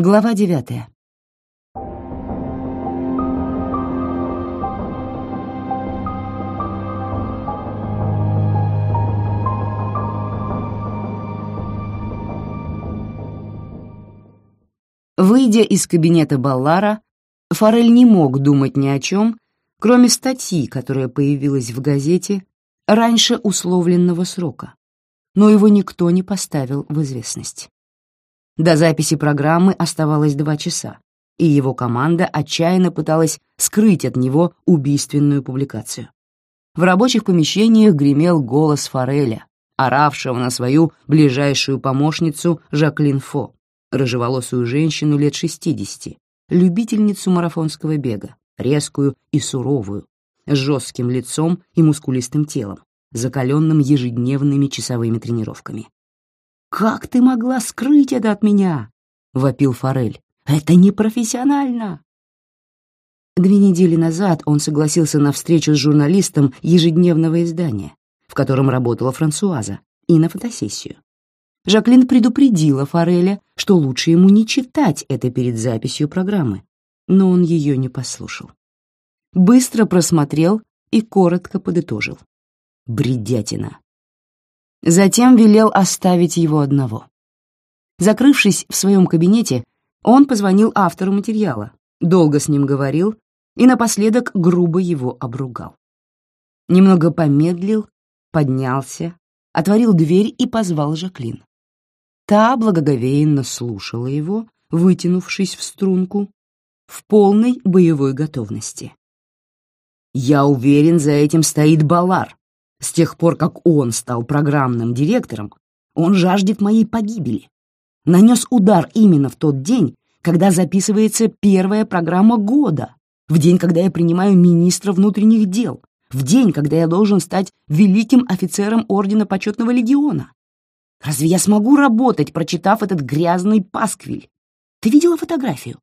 Глава девятая. Выйдя из кабинета Баллара, Форель не мог думать ни о чем, кроме статьи, которая появилась в газете раньше условленного срока, но его никто не поставил в известность. До записи программы оставалось два часа, и его команда отчаянно пыталась скрыть от него убийственную публикацию. В рабочих помещениях гремел голос Фореля, оравшего на свою ближайшую помощницу Жаклин Фо, рыжеволосую женщину лет 60, любительницу марафонского бега, резкую и суровую, с жестким лицом и мускулистым телом, закаленным ежедневными часовыми тренировками. «Как ты могла скрыть это от меня?» — вопил Форель. «Это непрофессионально!» Две недели назад он согласился на встречу с журналистом ежедневного издания, в котором работала Франсуаза, и на фотосессию. Жаклин предупредила Фореля, что лучше ему не читать это перед записью программы, но он ее не послушал. Быстро просмотрел и коротко подытожил. Бредятина. Затем велел оставить его одного. Закрывшись в своем кабинете, он позвонил автору материала, долго с ним говорил и напоследок грубо его обругал. Немного помедлил, поднялся, отворил дверь и позвал Жаклин. Та благоговейно слушала его, вытянувшись в струнку, в полной боевой готовности. «Я уверен, за этим стоит Балар. С тех пор, как он стал программным директором, он жаждет моей погибели. Нанес удар именно в тот день, когда записывается первая программа года, в день, когда я принимаю министра внутренних дел, в день, когда я должен стать великим офицером Ордена Почетного Легиона. Разве я смогу работать, прочитав этот грязный пасквиль? Ты видела фотографию?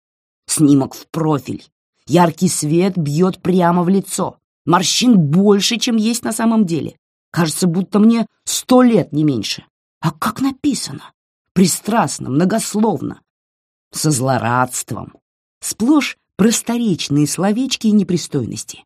Снимок в профиль. Яркий свет бьет прямо в лицо. Морщин больше, чем есть на самом деле. Кажется, будто мне сто лет, не меньше. А как написано? Пристрастно, многословно. Со злорадством. Сплошь просторечные словечки и непристойности.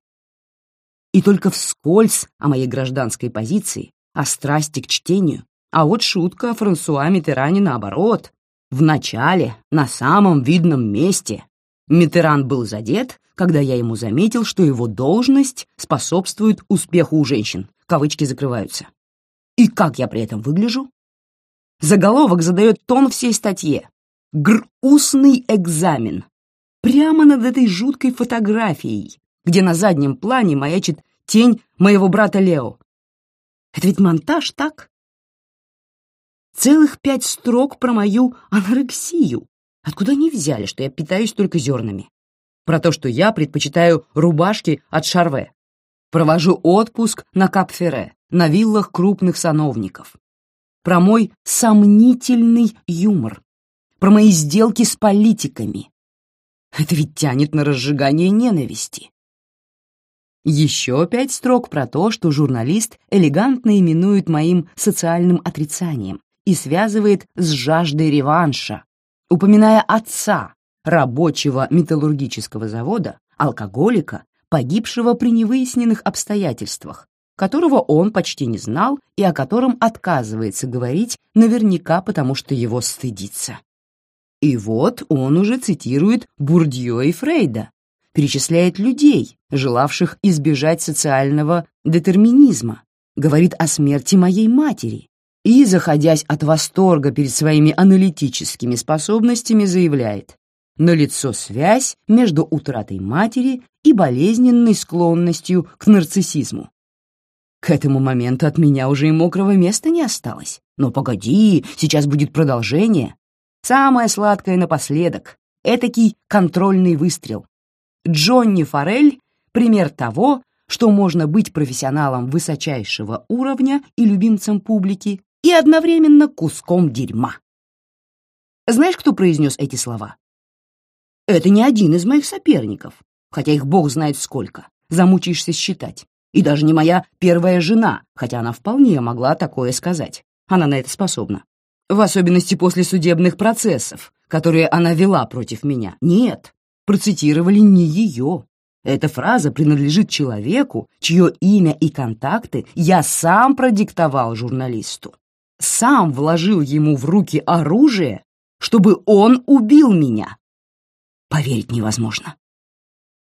И только вскользь о моей гражданской позиции, о страсти к чтению, а вот шутка о Франсуа Митеране наоборот. В начале, на самом видном месте. Митеран был задет, когда я ему заметил, что его должность способствует успеху у женщин. Кавычки закрываются. И как я при этом выгляжу? Заголовок задает тон всей статье. «Грусный экзамен». Прямо над этой жуткой фотографией, где на заднем плане маячит тень моего брата Лео. Это ведь монтаж, так? Целых пять строк про мою анорексию. Откуда они взяли, что я питаюсь только зернами? Про то, что я предпочитаю рубашки от Шарве. Провожу отпуск на Капфере, на виллах крупных сановников. Про мой сомнительный юмор. Про мои сделки с политиками. Это ведь тянет на разжигание ненависти. Еще пять строк про то, что журналист элегантно именует моим социальным отрицанием, и связывает с жаждой реванша, упоминая отца, рабочего металлургического завода, алкоголика, погибшего при невыясненных обстоятельствах, которого он почти не знал и о котором отказывается говорить наверняка потому, что его стыдится. И вот он уже цитирует Бурдье и Фрейда, перечисляет людей, желавших избежать социального детерминизма, говорит о смерти моей матери, и, заходясь от восторга перед своими аналитическими способностями, заявляет «Налицо связь между утратой матери и болезненной склонностью к нарциссизму». К этому моменту от меня уже и мокрого места не осталось. Но погоди, сейчас будет продолжение. Самое сладкое напоследок. Этакий контрольный выстрел. Джонни Форель — пример того, что можно быть профессионалом высочайшего уровня и любимцем публики, и одновременно куском дерьма. Знаешь, кто произнес эти слова? Это не один из моих соперников, хотя их бог знает сколько, замучаешься считать. И даже не моя первая жена, хотя она вполне могла такое сказать. Она на это способна. В особенности после судебных процессов, которые она вела против меня. Нет, процитировали не ее. Эта фраза принадлежит человеку, чье имя и контакты я сам продиктовал журналисту. Сам вложил ему в руки оружие, чтобы он убил меня. Поверить невозможно.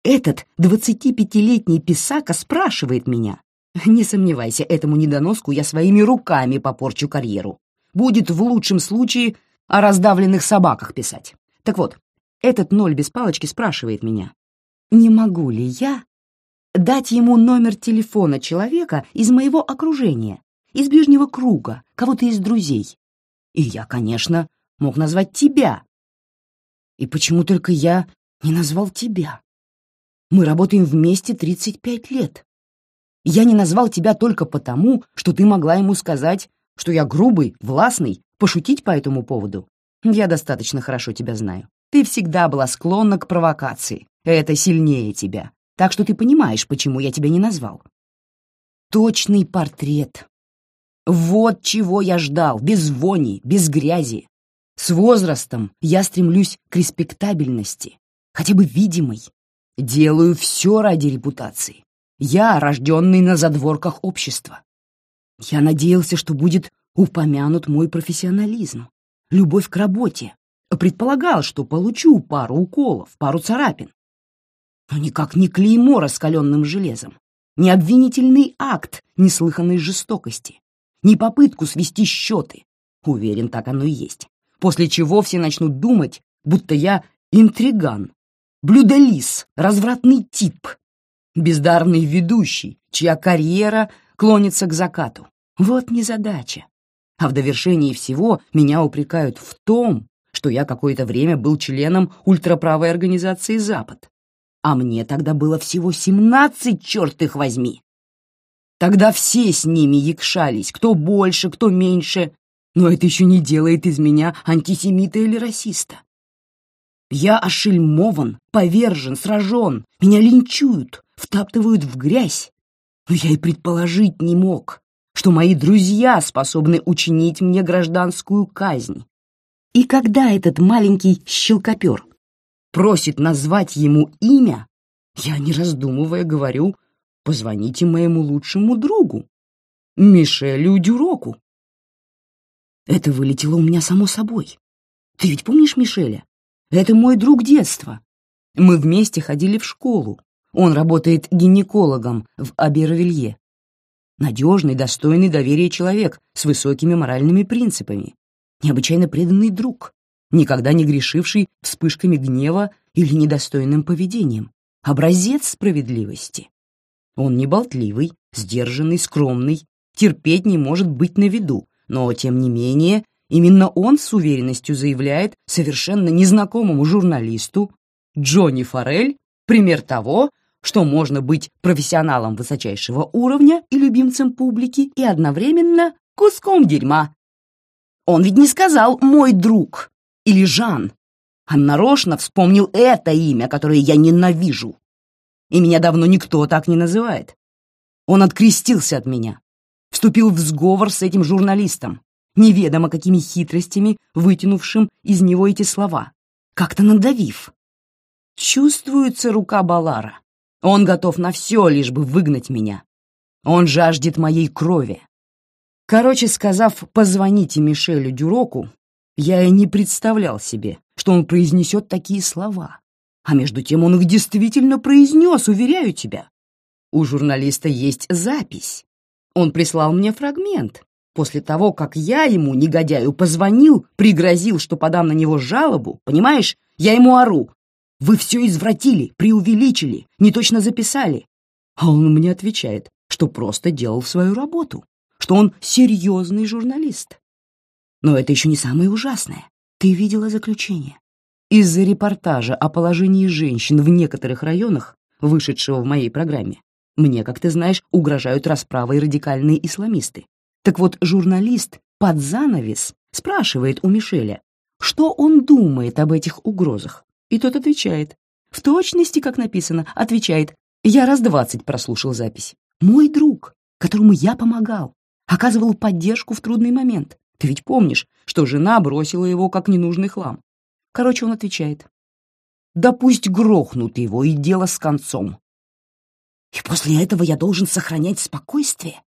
Этот 25-летний писака спрашивает меня. Не сомневайся, этому недоноску я своими руками попорчу карьеру. Будет в лучшем случае о раздавленных собаках писать. Так вот, этот ноль без палочки спрашивает меня, не могу ли я дать ему номер телефона человека из моего окружения, из ближнего круга, кого-то из друзей. И я, конечно, мог назвать тебя. И почему только я не назвал тебя? Мы работаем вместе 35 лет. Я не назвал тебя только потому, что ты могла ему сказать, что я грубый, властный, пошутить по этому поводу. Я достаточно хорошо тебя знаю. Ты всегда была склонна к провокации. Это сильнее тебя. Так что ты понимаешь, почему я тебя не назвал. Точный портрет. Вот чего я ждал, без вони, без грязи. С возрастом я стремлюсь к респектабельности, хотя бы видимой. Делаю все ради репутации. Я рожденный на задворках общества. Я надеялся, что будет упомянут мой профессионализм, любовь к работе, Предполагал, что получу пару уколов, пару царапин. Но никак не клеймо раскаленным железом, не обвинительный акт неслыханной жестокости, не попытку свести счеты. Уверен, так оно и есть. После чего все начнут думать, будто я интриган, блюдолиз, развратный тип, бездарный ведущий, чья карьера клонится к закату. Вот незадача. А в довершении всего меня упрекают в том, что я какое-то время был членом ультраправой организации «Запад». А мне тогда было всего семнадцать, черт их возьми. Тогда все с ними якшались, кто больше, кто меньше, но это еще не делает из меня антисемита или расиста. Я ошельмован, повержен, сражен, меня линчуют, втаптывают в грязь. Но я и предположить не мог, что мои друзья способны учинить мне гражданскую казнь, и когда этот маленький щелкопер просит назвать ему имя, я, не раздумывая, говорю, позвоните моему лучшему другу, Мишелю Дюроку. Это вылетело у меня само собой. Ты ведь помнишь Мишеля? Это мой друг детства. Мы вместе ходили в школу. Он работает гинекологом в Абервилье. Надежный, достойный доверия человек с высокими моральными принципами необычайно преданный друг, никогда не грешивший вспышками гнева или недостойным поведением, образец справедливости. Он не болтливый, сдержанный, скромный, терпеть не может быть на виду, но, тем не менее, именно он с уверенностью заявляет совершенно незнакомому журналисту Джонни Форель пример того, что можно быть профессионалом высочайшего уровня и любимцем публики и одновременно куском дерьма, он ведь не сказал «мой друг» или «Жан», а нарочно вспомнил это имя, которое я ненавижу. И меня давно никто так не называет. Он открестился от меня, вступил в сговор с этим журналистом, неведомо какими хитростями, вытянувшим из него эти слова, как-то надавив. Чувствуется рука Балара. Он готов на все, лишь бы выгнать меня. Он жаждет моей крови. Короче сказав «позвоните Мишелю Дюроку», я и не представлял себе, что он произнесет такие слова. А между тем он их действительно произнес, уверяю тебя. У журналиста есть запись. Он прислал мне фрагмент. После того, как я ему, негодяю, позвонил, пригрозил, что подам на него жалобу, понимаешь, я ему ору. Вы все извратили, преувеличили, не точно записали. А он мне отвечает, что просто делал свою работу что он серьезный журналист. Но это еще не самое ужасное. Ты видела заключение. Из-за репортажа о положении женщин в некоторых районах, вышедшего в моей программе, мне, как ты знаешь, угрожают расправой радикальные исламисты. Так вот, журналист под занавес спрашивает у Мишеля, что он думает об этих угрозах. И тот отвечает. В точности, как написано, отвечает. Я раз двадцать прослушал запись. Мой друг, которому я помогал, оказывал поддержку в трудный момент. Ты ведь помнишь, что жена бросила его как ненужный хлам. Короче, он отвечает. Да пусть грохнут его, и дело с концом. И после этого я должен сохранять спокойствие?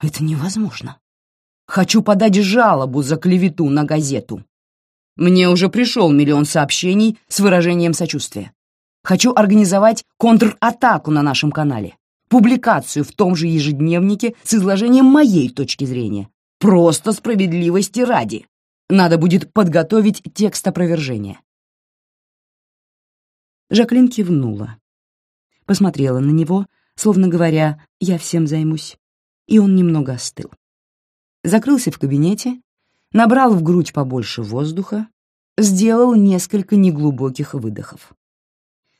Это невозможно. Хочу подать жалобу за клевету на газету. Мне уже пришел миллион сообщений с выражением сочувствия. Хочу организовать контратаку на нашем канале. Публикацию в том же ежедневнике с изложением моей точки зрения. Просто справедливости ради. Надо будет подготовить текст опровержения. Жаклин кивнула. Посмотрела на него, словно говоря, «я всем займусь», и он немного остыл. Закрылся в кабинете, набрал в грудь побольше воздуха, сделал несколько неглубоких выдохов.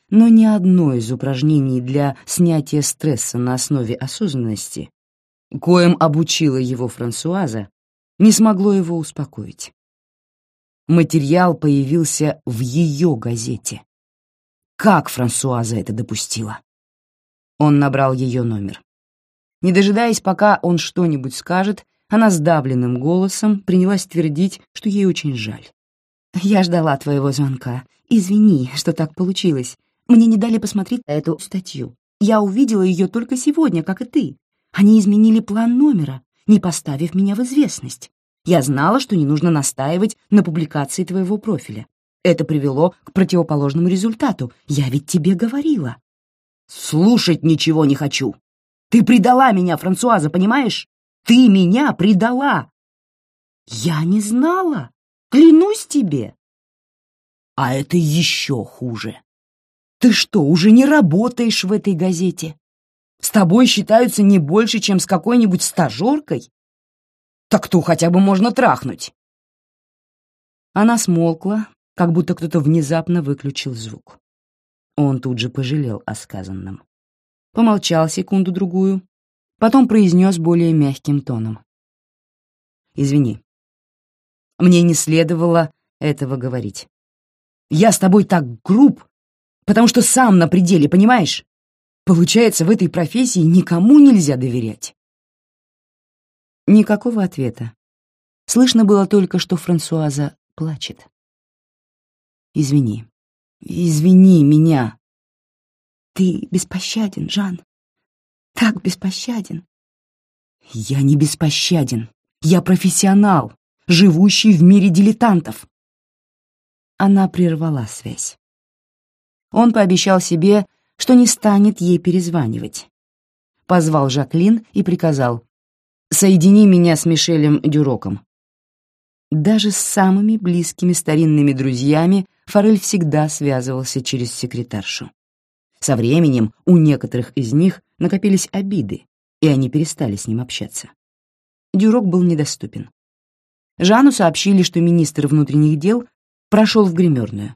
Но ни одно из упражнений для снятия стресса на основе осознанности, коим обучила его Франсуаза, не смогло его успокоить. Материал появился в ее газете. Как Франсуаза это допустила? Он набрал ее номер. Не дожидаясь, пока он что-нибудь скажет, она сдавленным голосом принялась твердить, что ей очень жаль. «Я ждала твоего звонка. Извини, что так получилось. Мне не дали посмотреть эту статью. Я увидела ее только сегодня, как и ты. Они изменили план номера, не поставив меня в известность. Я знала, что не нужно настаивать на публикации твоего профиля. Это привело к противоположному результату. Я ведь тебе говорила. Слушать ничего не хочу. Ты предала меня, Франсуаза, понимаешь? Ты меня предала. Я не знала. Клянусь тебе. А это еще хуже. Ты что, уже не работаешь в этой газете? С тобой считаются не больше, чем с какой-нибудь стажеркой? Так ту хотя бы можно трахнуть. Она смолкла, как будто кто-то внезапно выключил звук. Он тут же пожалел о сказанном. Помолчал секунду-другую, потом произнес более мягким тоном. «Извини, мне не следовало этого говорить. Я с тобой так груб, потому что сам на пределе, понимаешь? Получается, в этой профессии никому нельзя доверять». Никакого ответа. Слышно было только, что Франсуаза плачет. Извини. Извини меня. Ты беспощаден, Жан. Так беспощаден. Я не беспощаден. Я профессионал, живущий в мире дилетантов. Она прервала связь. Он пообещал себе, что не станет ей перезванивать. Позвал Жаклин и приказал «Соедини меня с Мишелем Дюроком. Даже с самыми близкими старинными друзьями Форель всегда связывался через секретаршу. Со временем у некоторых из них накопились обиды, и они перестали с ним общаться. Дюрок был недоступен. Жану сообщили, что министр внутренних дел прошел в гримерную.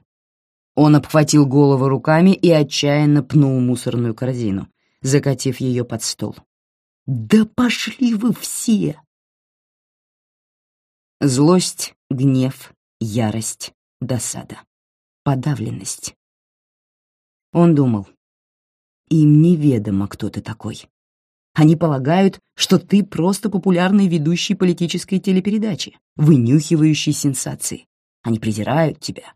Он обхватил голову руками и отчаянно пнул мусорную корзину, закатив ее под стол. «Да пошли вы все!» Злость, гнев, ярость, досада, подавленность. Он думал, им неведомо, кто ты такой. Они полагают, что ты просто популярный ведущий политической телепередачи, вынюхивающий сенсации. Они презирают тебя.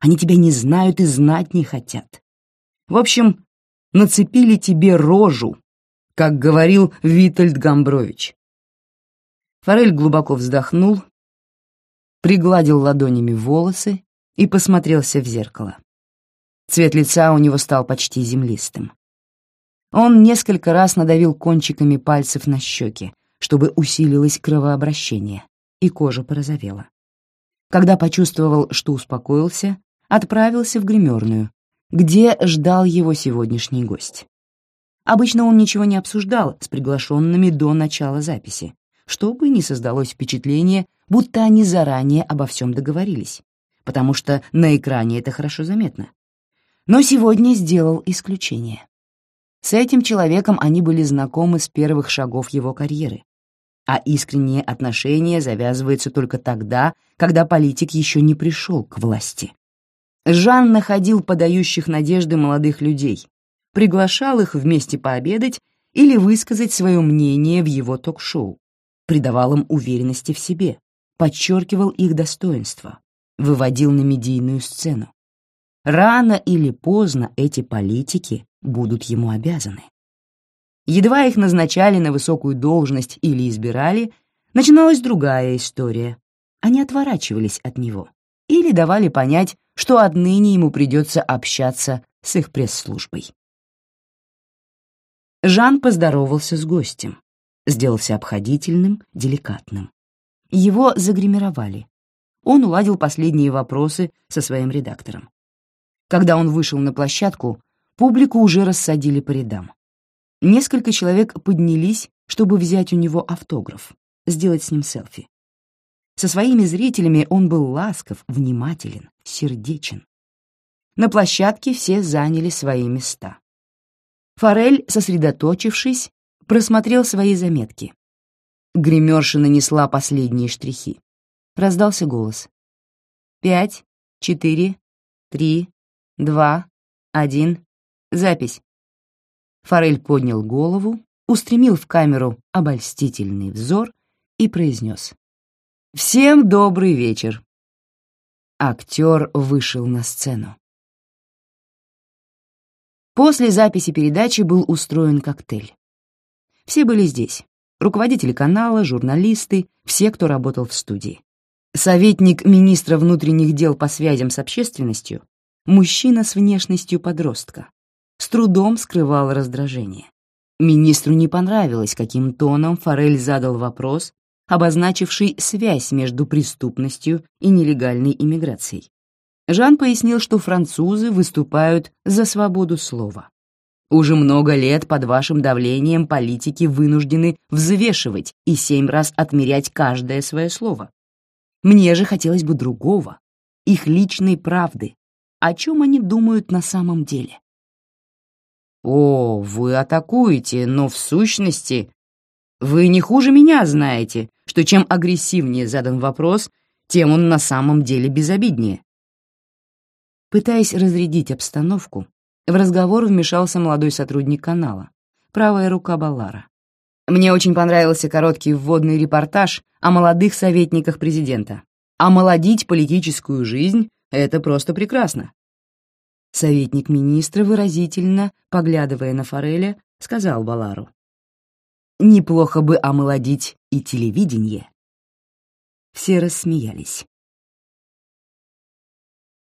Они тебя не знают и знать не хотят. В общем, нацепили тебе рожу, как говорил Витальд Гамбрович. Форель глубоко вздохнул пригладил ладонями волосы и посмотрелся в зеркало. Цвет лица у него стал почти землистым. Он несколько раз надавил кончиками пальцев на щеки, чтобы усилилось кровообращение, и кожа порозовела. Когда почувствовал, что успокоился, отправился в гримерную, где ждал его сегодняшний гость. Обычно он ничего не обсуждал с приглашенными до начала записи, чтобы не создалось впечатление, будто они заранее обо всем договорились, потому что на экране это хорошо заметно. Но сегодня сделал исключение. С этим человеком они были знакомы с первых шагов его карьеры, а искренние отношения завязываются только тогда, когда политик еще не пришел к власти. Жан находил подающих надежды молодых людей, приглашал их вместе пообедать или высказать свое мнение в его ток-шоу, придавал им уверенности в себе, подчеркивал их достоинства, выводил на медийную сцену. Рано или поздно эти политики будут ему обязаны. Едва их назначали на высокую должность или избирали, начиналась другая история. Они отворачивались от него или давали понять, что отныне ему придется общаться с их пресс-службой. Жан поздоровался с гостем, сделался обходительным, деликатным. Его загримировали. Он уладил последние вопросы со своим редактором. Когда он вышел на площадку, публику уже рассадили по рядам. Несколько человек поднялись, чтобы взять у него автограф, сделать с ним селфи. Со своими зрителями он был ласков, внимателен, сердечен. На площадке все заняли свои места. Форель, сосредоточившись, просмотрел свои заметки. Гримерша нанесла последние штрихи. Раздался голос. «Пять, четыре, три, два, один. Запись». Форель поднял голову, устремил в камеру обольстительный взор и произнес. «Всем добрый вечер!» Актер вышел на сцену. После записи передачи был устроен коктейль. Все были здесь. Руководители канала, журналисты, все, кто работал в студии. Советник министра внутренних дел по связям с общественностью, мужчина с внешностью подростка, с трудом скрывал раздражение. Министру не понравилось, каким тоном Форель задал вопрос, обозначивший связь между преступностью и нелегальной иммиграцией. Жан пояснил, что французы выступают за свободу слова. Уже много лет под вашим давлением политики вынуждены взвешивать и семь раз отмерять каждое свое слово. Мне же хотелось бы другого, их личной правды, о чем они думают на самом деле. «О, вы атакуете, но в сущности вы не хуже меня знаете, что чем агрессивнее задан вопрос, тем он на самом деле безобиднее. Пытаясь разрядить обстановку, в разговор вмешался молодой сотрудник канала, правая рука Баллара. Мне очень понравился короткий вводный репортаж о молодых советниках президента. Омолодить политическую жизнь — это просто прекрасно. Советник министра, выразительно, поглядывая на Фореля, сказал Балару. Неплохо бы омолодить и телевидение. Все рассмеялись.